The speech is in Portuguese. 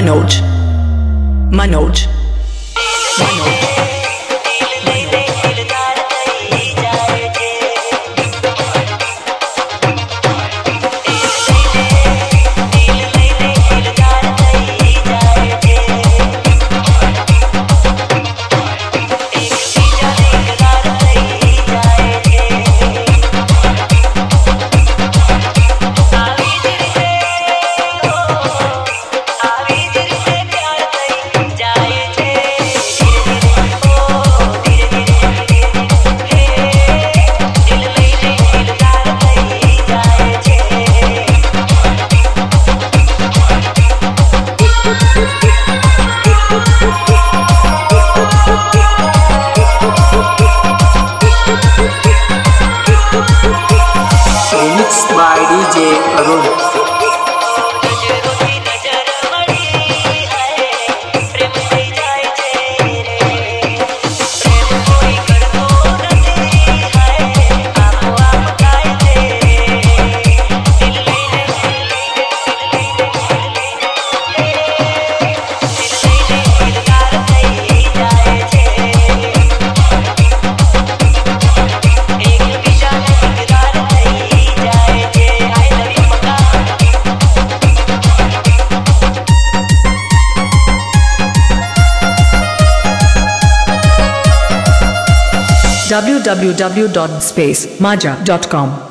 Manoj. Manoj. Manoj. 系がどうなんですよ www.spacemaja.com